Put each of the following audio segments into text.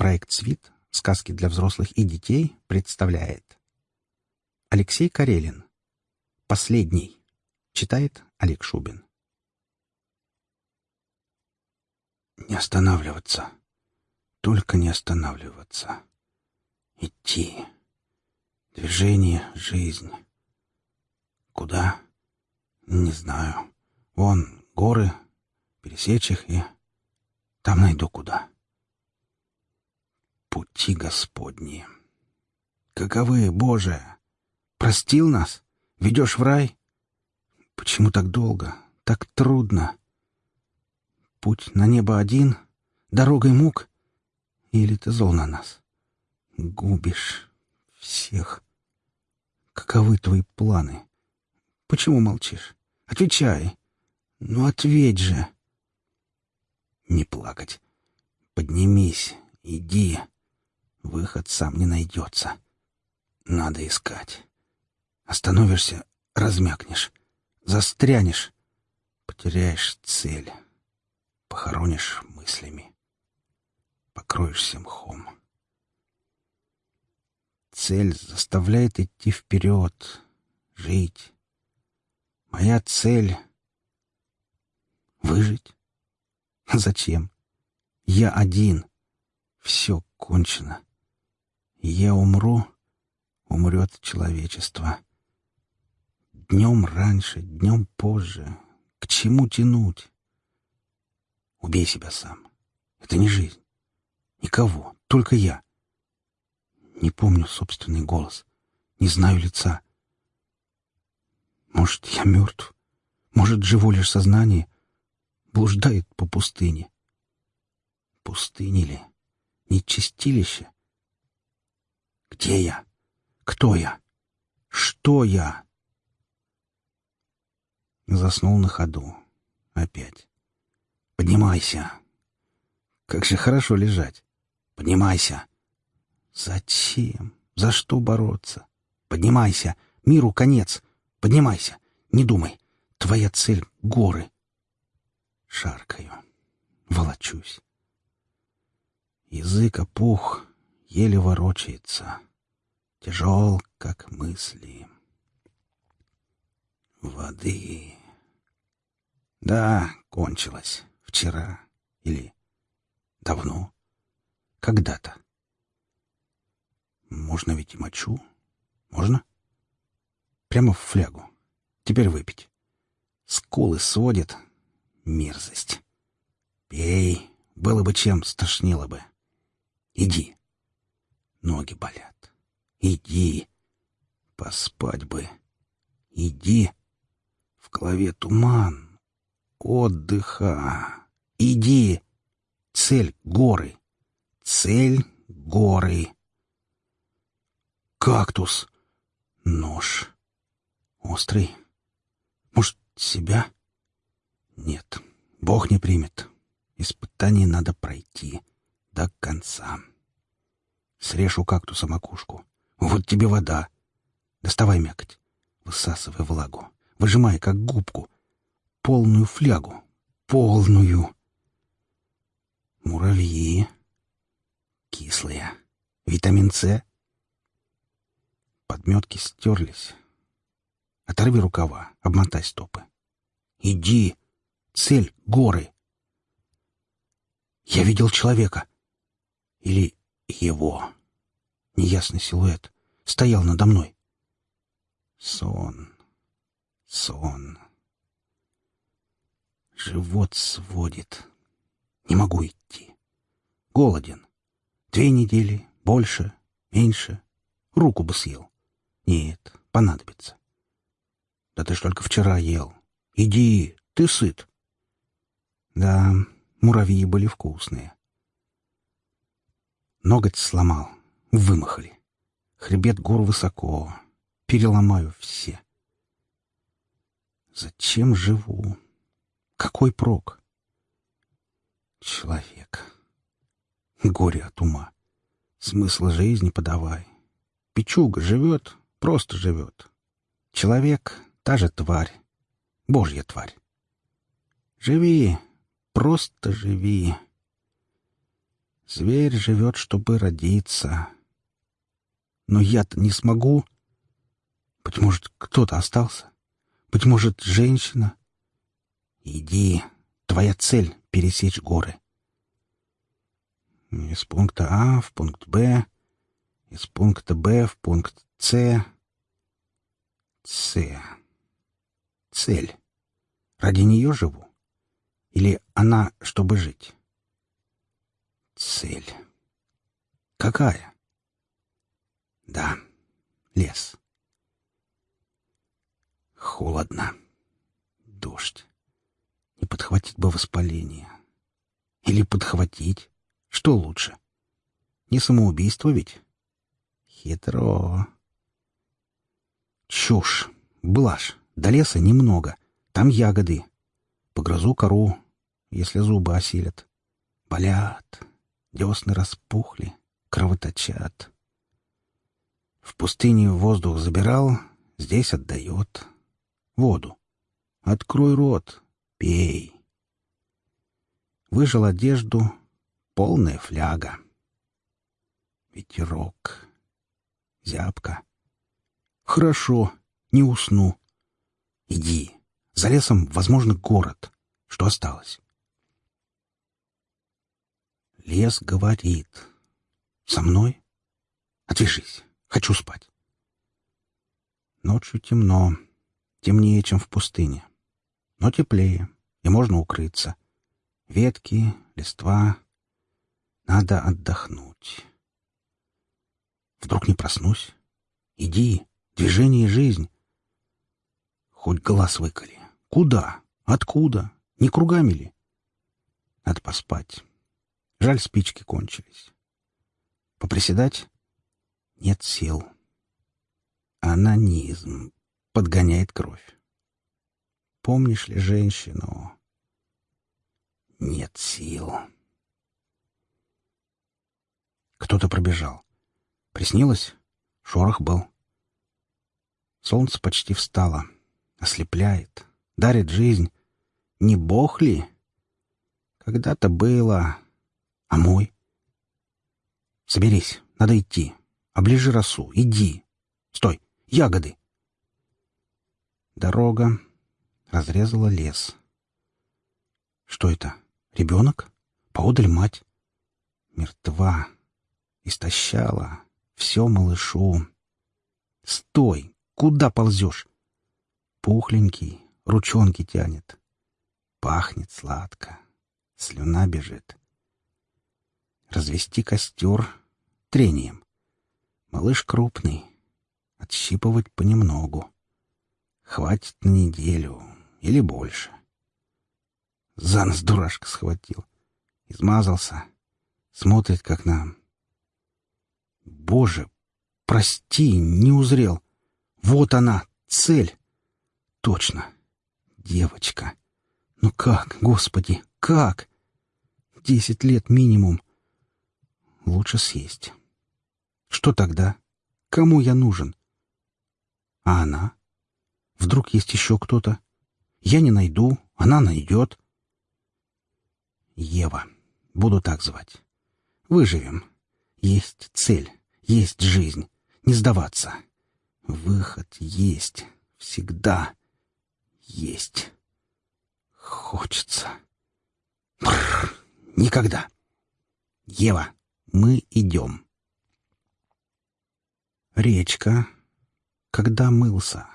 Проект «Свит. Сказки для взрослых и детей» представляет Алексей Карелин «Последний» читает Олег Шубин Не останавливаться. Только не останавливаться. Идти. Движение — жизнь. Куда? Не знаю. Вон горы, пересечь их и... Там найду куда. Пути Господни. Каковы, Боже? Простил нас? Ведешь в рай? Почему так долго? Так трудно? Путь на небо один? Дорогой мук? Или ты зол на нас? Губишь всех. Каковы твои планы? Почему молчишь? Отвечай. Ну, ответь же. Не плакать. Поднимись, иди. Выход сам не найдется. Надо искать. Остановишься — размякнешь. Застрянешь — потеряешь цель. Похоронишь мыслями. Покроешься мхом. Цель заставляет идти вперед, жить. Моя цель — выжить. Зачем? Я один. Все кончено. Я умру, умрет человечество. Днем раньше, днем позже. К чему тянуть? Убей себя сам. Это не жизнь. Никого, только я. Не помню собственный голос. Не знаю лица. Может, я мертв? Может, живу лишь сознание? Блуждает по пустыне. Пустыни ли? Не чистилище? Где я? Кто я? Что я? Заснул на ходу. Опять. Поднимайся. Как же хорошо лежать. Поднимайся. Зачем? За что бороться? Поднимайся. Миру конец. Поднимайся. Не думай. Твоя цель — горы. Шаркаю. Волочусь. Язык опух, еле ворочается. Тяжел, как мысли. Воды. Да, кончилось. Вчера. Или давно. Когда-то. Можно ведь и мочу. Можно? Прямо в флягу. Теперь выпить. Скулы сводит. Мерзость. Пей. Было бы чем, стошнило бы. Иди. Ноги болят. Иди. Поспать бы. Иди. В голове туман. Отдыха. Иди. Цель — горы. Цель — горы. Кактус. Нож. Острый. Может, себя? Нет, Бог не примет. Испытание надо пройти до конца. Срежь у кактуса макушку. Вот тебе вода. Доставай мякоть. Высасывай влагу. Выжимай, как губку. Полную флягу. Полную. Муравьи. Кислые. Витамин С. Подметки стерлись. Оторви рукава, обмотай стопы. Иди. Цель — горы. Я видел человека. Или его. Неясный силуэт. Стоял надо мной. Сон. Сон. Живот сводит. Не могу идти. Голоден. Две недели, больше, меньше. Руку бы съел. Нет, понадобится. Да ты ж только вчера ел. Иди, ты сыт. Да, муравьи были вкусные. Ноготь сломал. Вымахали. Хребет гор высоко. Переломаю все. Зачем живу? Какой прок? Человек. Горе от ума. Смысла жизни подавай. Печуга живет, просто живет. Человек — та же тварь. Божья тварь. Живи, просто живи. Зверь живет, чтобы родиться. Но я-то не смогу. Быть может, кто-то остался? Быть может, женщина? Иди. Твоя цель — пересечь горы. Из пункта А в пункт Б, из пункта Б в пункт С. С. Цель. Ради нее живу? Или она, чтобы жить? Цель. Какая? Да, лес. Холодно. Дождь. Не подхватить бы воспаление. Или подхватить. Что лучше? Не самоубийство ведь? Хитро. Чушь. Блажь. До леса немного. Там ягоды. Погрызу кору, если зубы осилят. Болят. Десны распухли. Кровоточат. В пустыне воздух забирал, здесь отдает. Воду. Открой рот, пей. Выжил одежду, полная фляга. Ветерок. Зябко. Хорошо, не усну. Иди. За лесом, возможно, город. Что осталось? Лес говорит. Со мной? Отвяжись. Хочу спать. Ночью темно. Темнее, чем в пустыне. Но теплее, и можно укрыться. Ветки, листва. Надо отдохнуть. Вдруг не проснусь? Иди, движение — жизнь. Хоть глаз выколи. Куда? Откуда? Не кругами ли? Надо поспать. Жаль, спички кончились. Поприседать? Нет сил. Анонизм подгоняет кровь. Помнишь ли женщину? Нет сил. Кто-то пробежал. Приснилось? Шорох был. Солнце почти встало. Ослепляет. Дарит жизнь. Не бог ли? Когда-то было. А мой? Соберись. Надо идти. Оближи росу. Иди. Стой. Ягоды. Дорога разрезала лес. Что это? Ребенок? Поодаль мать. Мертва. Истощала. Все малышу. Стой! Куда ползешь? Пухленький, ручонки тянет. Пахнет сладко. Слюна бежит. Развести костер трением. Малыш крупный. Отщипывать понемногу. Хватит на неделю или больше. За нос дурашка схватил. Измазался. Смотрит, как на... Боже, прости, не узрел. Вот она, цель. Точно. Девочка. Ну как, господи, как? Десять лет минимум. Лучше съесть. Что тогда? Кому я нужен? А она? Вдруг есть еще кто-то? Я не найду, она найдет. Ева. Буду так звать. Выживем. Есть цель, есть жизнь. Не сдаваться. Выход есть. Всегда есть. Хочется. Бррр. Никогда. Ева, мы идем. Речка. Когда мылся.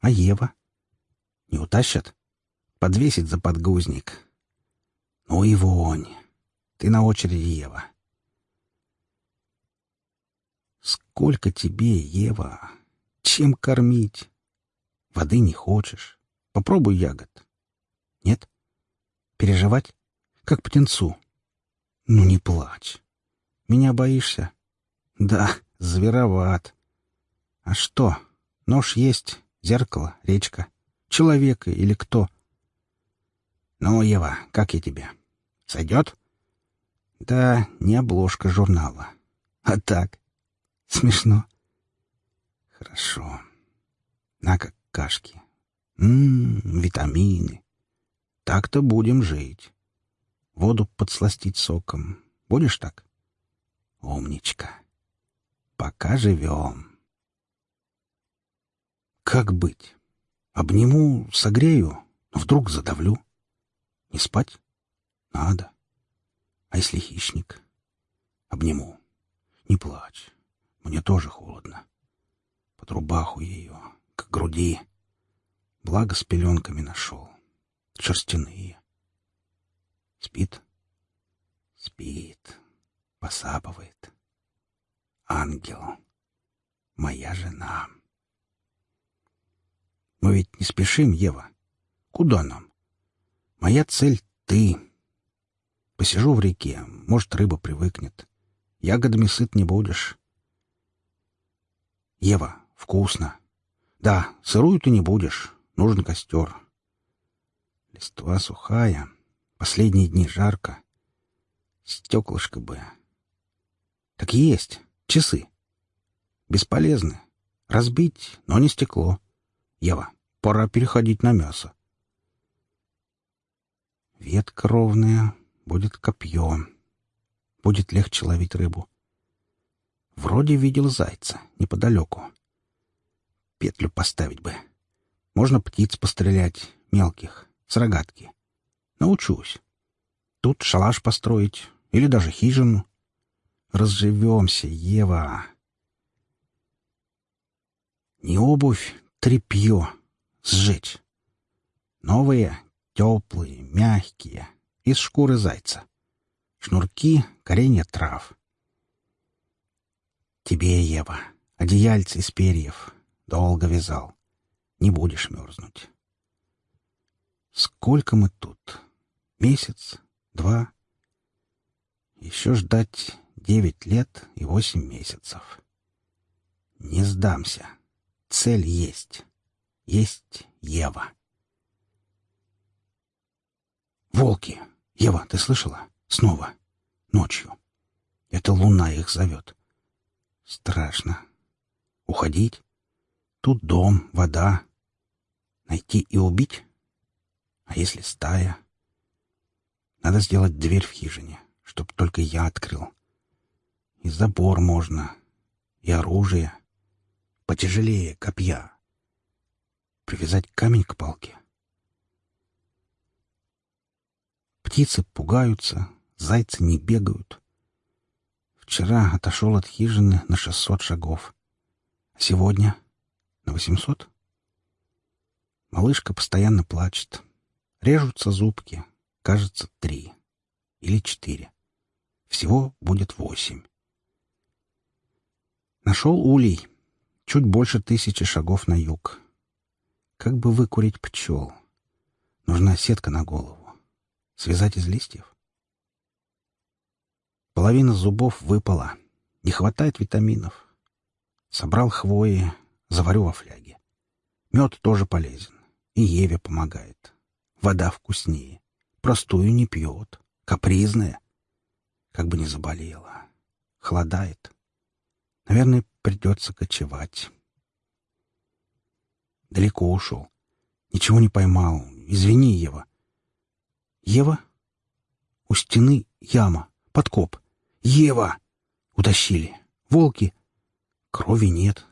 А Ева? Не утащат? Подвесить за подгузник. Ну и вонь. Ты на очереди, Ева. Сколько тебе, Ева? Чем кормить? Воды не хочешь. Попробуй ягод. Нет? Переживать? Как птенцу. Ну не плачь. Меня боишься? Да, звероват. А что? Нож есть, зеркало, речка. Человека или кто? Ну, Ева, как я тебе? Сойдет? Да, не обложка журнала. А так? Смешно. Хорошо. На как кашки. Ммм, витамины. Так-то будем жить. Воду подсластить соком. Будешь так? Умничка. Пока живем. Как быть? Обниму, согрею, но вдруг задавлю. Не спать? Надо. А если хищник? Обниму. Не плачь. Мне тоже холодно. Под рубаху ее, к груди. Благо с пеленками нашел. Шерстяные. Спит? Спит. Посапывает. Ангел. Моя жена. Мы ведь не спешим, Ева. Куда нам? Моя цель — ты. Посижу в реке, может, рыба привыкнет. Ягодами сыт не будешь. Ева, вкусно. Да, сырую ты не будешь. Нужен костер. Листва сухая. Последние дни жарко. Стеклышко бы. Так есть. Часы. Бесполезны. Разбить, но не стекло. Ева, пора переходить на мясо. Ветка ровная, будет копье. Будет легче ловить рыбу. Вроде видел зайца неподалеку. Петлю поставить бы. Можно птиц пострелять, мелких, с рогатки. Научусь. Тут шалаш построить или даже хижину. Разживемся, Ева. Не обувь, тряпье. Сжечь. Новые, теплые, мягкие, из шкуры зайца. Шнурки, коренья трав. Тебе, Ева, одеяльце из перьев. Долго вязал. Не будешь мерзнуть. Сколько мы тут? Месяц? Два? Еще ждать девять лет и восемь месяцев. Не сдамся. Цель есть. Есть Ева. Волки! Ева, ты слышала? Снова. Ночью. Это луна их зовет. Страшно. Уходить? Тут дом, вода. Найти и убить? А если стая? Надо сделать дверь в хижине, чтоб только я открыл. И забор можно, и оружие. Потяжелее копья. Привязать камень к палке. Птицы пугаются, зайцы не бегают. Вчера отошел от хижины на шестьсот шагов. А сегодня на восемьсот? Малышка постоянно плачет. Режутся зубки. Кажется, три. Или четыре. Всего будет восемь. Нашел улей. Чуть больше тысячи шагов на юг. Как бы выкурить пчел? Нужна сетка на голову. Связать из листьев? Половина зубов выпала. Не хватает витаминов. Собрал хвои, заварю во фляге. Мед тоже полезен. И Еве помогает. Вода вкуснее. Простую не пьет. Капризная. Как бы не заболела. Холодает. Наверное, придется кочевать. Далеко ушел. Ничего не поймал. Извини, Ева. Ева? У стены яма, подкоп. Ева! Утащили. Волки. Крови нет.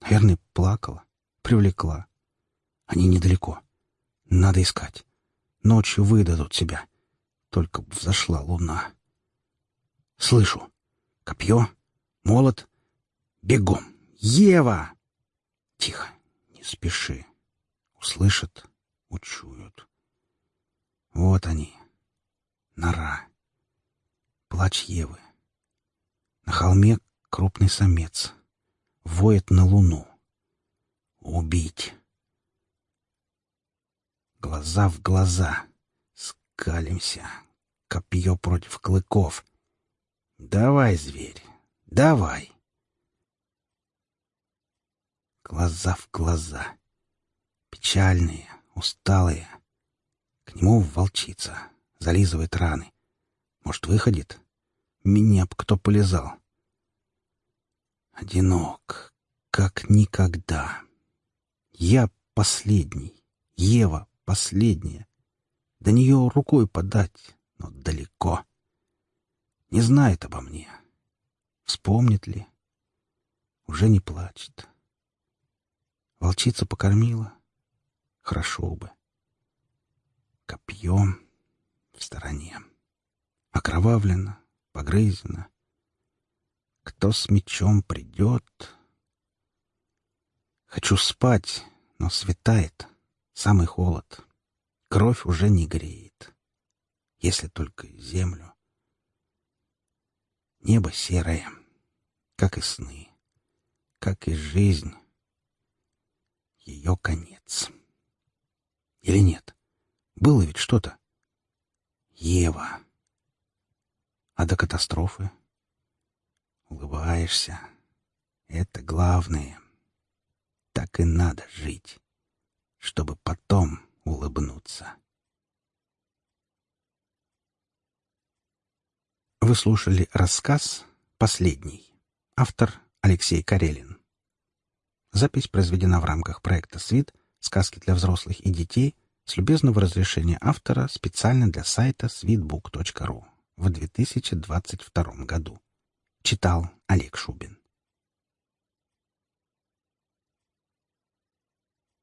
Наверное, плакала. Привлекла. Они недалеко. Надо искать. Ночью выдадут себя. Только взошла луна. Слышу. Копье, молот. Бегом. Ева! Тихо. Не спеши. Услышат, учуют. Вот они. Нора. Плач Евы. На холме крупный самец. Воет на луну. Убить. Глаза в глаза. Скалимся. Копье против клыков. Давай, зверь, давай. Глаза в глаза. Печальные, усталые. К нему волчица. Зализывает раны. Может, выходит? Меня б кто полезал. Одинок, как никогда. Я последний, Ева последняя. До нее рукой подать, но далеко. Не знает обо мне. Вспомнит ли? Уже не плачет. Волчица покормила. Хорошо бы. Копьем в стороне. Окровавлено, погрызено. Кто с мечом придет? Хочу спать, но светает. Самый холод. Кровь уже не греет. Если только землю. Небо серое, как и сны, как и жизнь. Ее конец. Или нет? Было ведь что-то. Ева. А до катастрофы? Улыбаешься. Это главное. Так и надо жить, чтобы потом улыбнуться. Вы слушали рассказ «Последний». Автор Алексей Карелин. Запись произведена в рамках проекта «Свит. Сказки для взрослых и детей» с любезного разрешения автора специально для сайта sweetbook.ru в 2022 году. Читал Олег Шубин.